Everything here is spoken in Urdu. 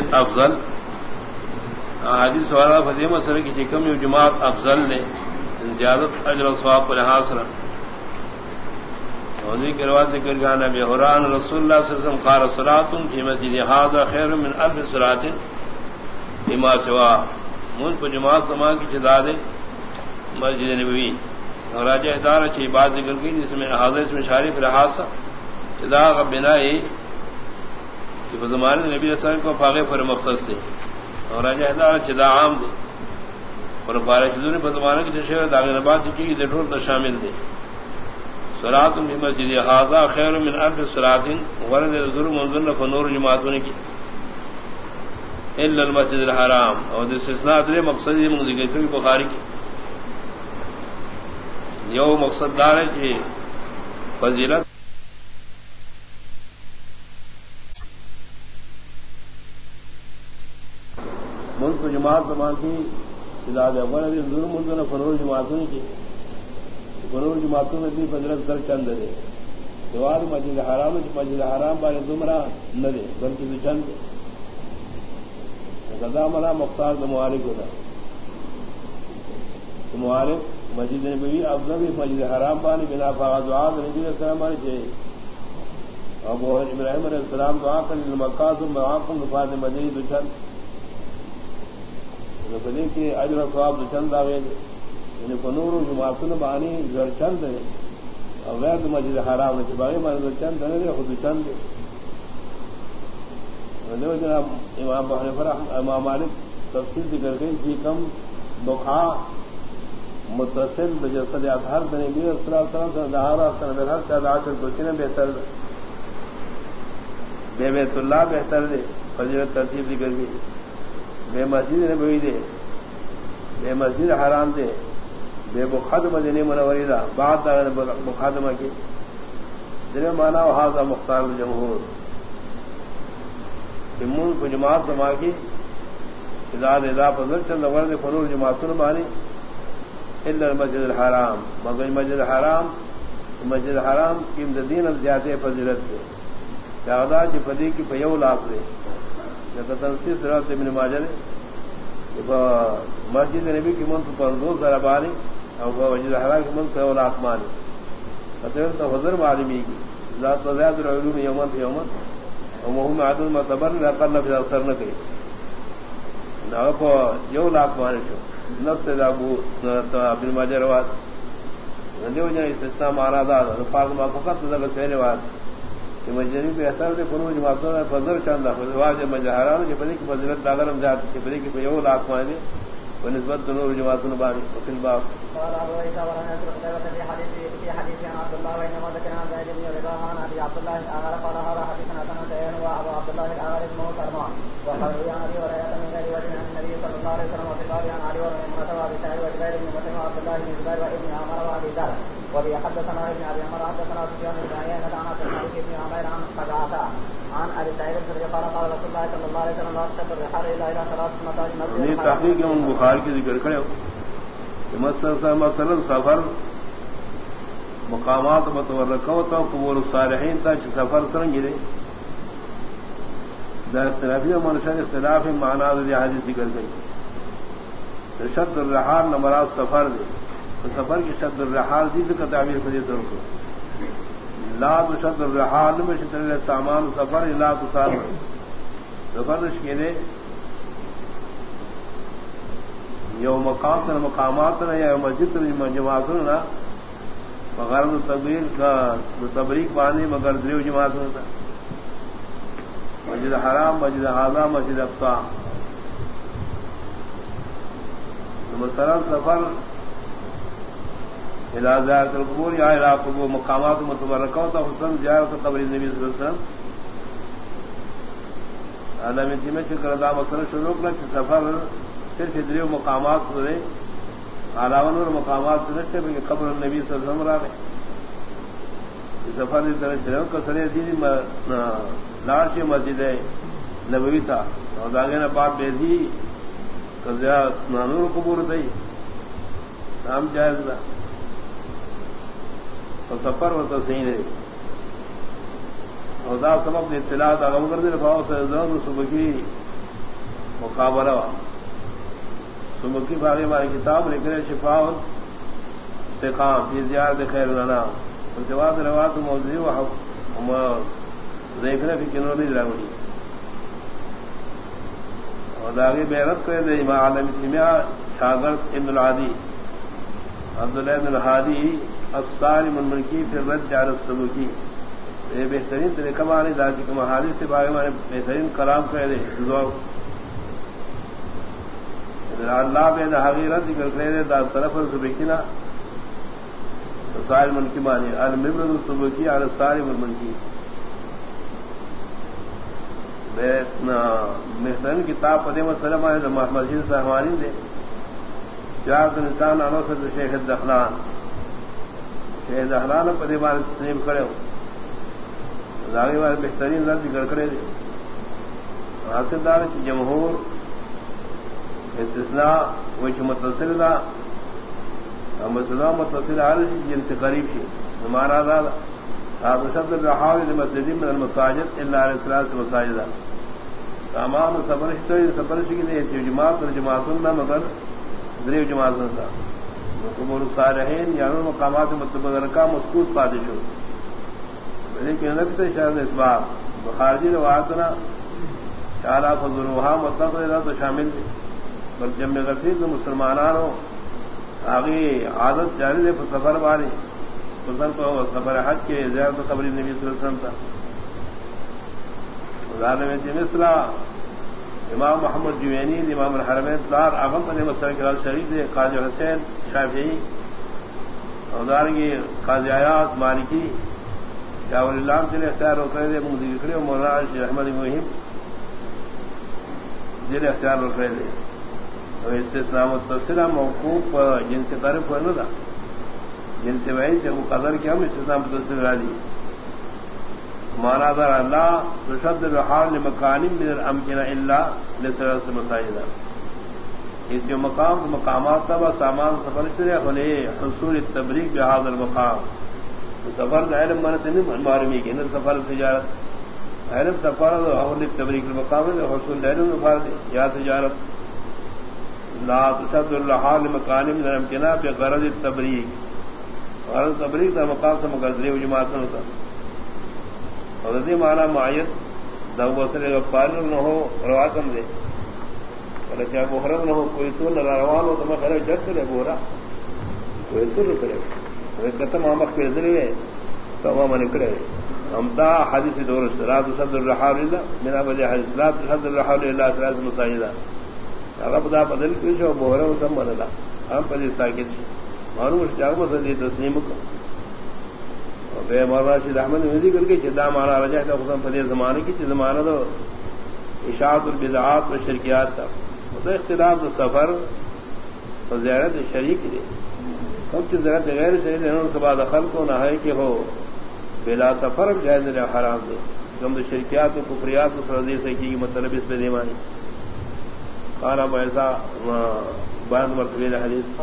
مسجد افضل۔ حدیث والا فدیم سر کی چکم یو جماعت افضل نے زیادت اجر و ثواب کو لحاظ ہونے کے روایت ذکر گانا بے حران رسول اللہ صلی اللہ علیہ وسلم قال صلاتم فی مسجد هذا خیر من الف صلات۔ بما سوا من کو جماعت سما کی چدا دے مسجد نبوی۔ اور راجہ ادارہ کی بات ذکر کی، جس میں حاضر، اس میں شارف رہا چدا کا بنا ہی کہ زمانے نبی علیہ وسلم کو فاغے پر مختص تھے اور راجہ ادارہ چدا عام دے. اور بارہ چیزوں نے بزمانہ کی تشہیر داغ نبات کی ضرور تو شامل تھے سرات بھی مسجد حاضہ خیر من ارد سراتن ورد ظلم منظر فنور جماعتوں نے کی. الا المسجد الحرام. اور استثناء دے مقصد یہ ذکر کی بخاری کی. یو مقصد دار ہے کہ فضیلت جماعت زمان کی علاج اول ظلم منظر فنور جماعتوں کی فنور جماعتوں میں بھی فضیلت در چند دے۔ جواب مسجد حرام مسجد حرام بارے دمرا نہ دے، بلکہ بھی چند دے۔ گدا منا مختار مالک ہوتا۔ مالک مسجد نبی افضل مسجد حرام بانی بنا فاغ دعا نبی السلام چاہیے۔ ابو ابراہیم علیہ السلام دعا کر مکہ مکات المعاقم نفاذ مدنی دچن بدی کی اجر و ثواب دچن داغے یعنی فنور جماعتن بانی زر چند ہے اور غیر مسجد حرام نے باغی مان چند ہے خود چند ہے جناب امام بحر امام مالک تفصیل ذکر گئی جی کم بخا متصل بجسد ہر دن بھی دہارا ہر سے ادا کر دوسرے بہتر بے بیت اللہ بہتر دے فضیلت ترتیب ذکر گئی بے مسجد نے بھئی دے، بے مسجد حرام دے، بے بخد مدنی منوری دا بات مخادمہ کی۔ جنہیں مانا وہ مختار جمہور سمون کو جماعت سما کی اداد ادا فضل چند ورد فنور جماعت مانی۔ الا مسجد الحرام، مگر مسجد الحرام مسجد الحرام کی دین اب زیادہ فضیلت سے جادا کی فدی کی پیو لاپ دے۔ تنسی سرات ابن مسجد نبی کی منت پر دو ذرا بانی اور کی منت پیو لاپ حضر معلومی کی ذات العلوم یومن یومن نفذ اثر نہ نہ یو لاکھ مانے شو نفس ابن ماجہ دیو استثناء سہنے وات کہ مجنی پہ اثر دے فروج معصوم فضل چاند ہے واجب مجہران کہ بلی کی فضیلت داغرم ذات کہ بلی کی یو لاکھ مانے ونسبت نور جماعت نبانی وفي الباب قال ابو عيسى ورنا في حديث في حديث عن عبد الله وانما ذكر زيد بن رضا عن ابي عبد الله الاغر قال هذا حديث حسن سيئن وابو عبد الله الاغر اسمه سلمان وقال عن ابي هريره من غير وجه عن النبي صلى الله عليه وسلم وفي الباب عن علي ومن وابي سعيد وجبير بن مسلم وعبد الله بن زبير وابن عمر وابي ذر. وبي حدثنا ابن ابي عمر حدثنا سفيان بن عيينة عن عبد الملك بن عمير عن قزعه عن ابي سعيد الخدري قال قال رسول الله صلى الله عليه وسلم لا تشد الرحال الا الى ثلاث مساجد مسجد تحقیق ان بخار کی ذکر کرے مثلا سفر مقامات متورکہ ہوتا قبول الصالحین تا سفر سرنگی دے۔ دا اختلافی و منشان اختلاف معنی دی حدیث ذکر گئی شد الرحال نمرات سفر دے۔ سفر کی شد الرحال دی ذکر تعبیر فدیت رکھو لا تشد الرحال میں شد سامان سفر، لا تو تسار سفر شکینے یو مقام تر، مقامات نہ یا مسجد جماعت نہ بغیر تبریک کا تبریک باندھے مگر دریو جماعت ہوتا مسجد حرام، مسجد حاضہ مسجد افسا مسرم سفر علاجات القبور یا علاقوں کو مقامات متبرکہ ہوتا حسن زیارت تبری نبی صلی اللہ علیہ وسلم عالم میں چکر دا مسئلہ شروع کر سفر صرف ادری مقامات سے علاون اور مقامات سے بلکہ قبر النبی صلی اللہ علیہ وسلم را رہے سفر اس طرح چلے کا سرے دین لاش مسجد ہے نبوی تھا اور داغے نہ باپ بے دی نانور قبور تھی نام جائز تھا اور سفر ہوتا صحیح رہے اور دا سبب نے اطلاع اغم کر دے رفاؤ سے صبح کی مقابلہ سمکی باغی ہماری کتاب لکھ رہے شفا فی زیاد خیر لنا جواب روات موضوعی و دیکھنے کی کنوں نہیں لگنی اور داغی محنت کرے دے امام عالم سمیا شاگرد ابن العادی. عبداللہ بن الحادی افسار من کی پھر رد جار سلوکی یہ بہترین طریقہ مانی داجی کے محادی سے باغی مانے بہترین کلام کرے دے اللہ بے دہاغی رد ذکر کرے دے دا طرف سبکینا سال من کی مانی المبرد سبکی اور ساری من کی محسن کتاب پدے مسلم ہے مسجد سہوانی دے چار انسان انو شیخ دخلان شیخ دخلان پدے بار تنیب کرے ہو. داغی بار بہترین رد ذکر کرے دے. حاصل دار کی جمہور استثناء وچ متصل دا. مسلم متصل حال جن سے قریب تھی ہمارا دادا آپ شبد الرحاوی مسجد من المساجد الا علیہ السلام سے مساجدہ تمام سفر سفر کی نہیں جماعت اور جماعت نہ مگر دریو جماعت تھا۔ قبول صالحین یعنی مقامات متبدر کا مسکوت پادش ہو لیکن نقطۂ شاید اس بات خارجی روایتنا شارا فضل وہاں ہاں، مطلب تو شامل تھے۔ بلکہ جب میں غفیر تو مسلمانوں آگے عادت جاری دے سفر باری۔ سفر تو سفر حج کے زیادہ قبری نبی صلی اللہ علیہ وسلم تھا۔ مثلا امام محمد جوینی، امام الحرمین دار، اغم علیہ مسئلہ کے شریف دے، قاضی حسین شافعی اودار کی قاضی آیات مالکی، یا اللہ کے لیے اختیار ہو کرے دے مودی کھڑے مولانا احمد مہم جن اختیار ہو کرے دے۔ استسلام تصرا موقوف جن سے طرف ہونا تھا۔ جن سے وہی جب وہ قدر کیا، ہم استثنام استسلام تصر علی مانا در اللہ رشد الحال مکانی من الامکن اللہ لسر سے اس کے مقام مقامات تھا سامان سفر سے ہونے حصول تبریک بحاظ المقام سفر علم مرت نہیں معلومی کی سفر تجارت علم سفر حول تبریک المقام حصول علم فارد یا تجارت لا تشد الحال مکان من الامکن بغرض التبریک غرض تبریک تھا مقام سے مگر دریو جماعت ہوتا حضرتی مانا معیت دو بسرے غفار نہ ہو رواتم دے۔ بولے کیا محرم نہ ہو، کوئی تو نہ روان ہو، تو میں خیر جگ کرے بورا۔ کوئی تو نہ کرے۔ ختم آمک کے ذریعے تو وہ نکلے۔ ہم تا حدیث دور رات صد الرحال اللہ، میرا وجہ حدیث رات صد الرحال اللہ سراج مساجدہ۔ رب دا بدل کی جو محرم تم بدلا ہم پدی ساکت معلوم جاگ مسجد تسلیم کو مولانا شید احمد نے کر کے جدا مانا رجا کا حکم فدی زمانے کی زمانہ تو اشاعت البدعات و شرکیات تھا تو اختلاف سفر اور زیارت شریک دے۔ سب کی زیارت غیر شریک انہوں نے دخل کو نہ ہے کہ ہو بلا سفر جائز حرام دے۔ کم تو شرکیات و کفریات کو سردی سے کی مطلب اس پہ دیوانی کانا ایسا بند مرتبہ حدیث۔